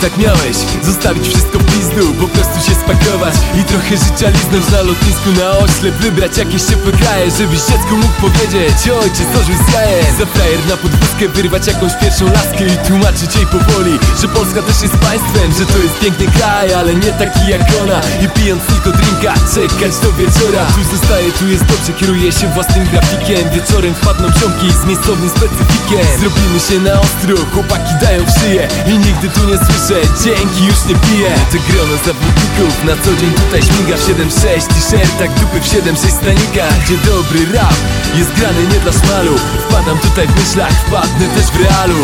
tak miałeś. Zostawić wszystko w pizdu, po prostu się spakować. I trochę życia liznąć na lotnisku na oślep Wybrać jakieś ciepłe kraje, żebyś dziecku mógł powiedzieć Ojcze, złożył z jajem Za frajer na podwózkę wyrwać jakąś pierwszą laskę I tłumaczyć jej powoli, że Polska też jest państwem? Że to jest piękny kraj, ale nie taki jak ona. I pijąc tylko drinka, czekać do wieczora. Tu zostaje, tu jest dobrze, kieruję się własnym grafikiem. Wieczorem wpadną ciągi z miejscowym specyfikiem. Zrobimy się na ostro, chłopaki dają w szyję. I nigdy tu nie słyszę, dzięki już nie piję. To grono zawodników, na co dzień tutaj śmiga W 7-6 t-shirtach, dupy w 7-6 stanikach. Gdzie dobry rap jest grany nie dla szmalu Wpadam tutaj w myślach, wpadnę też w realu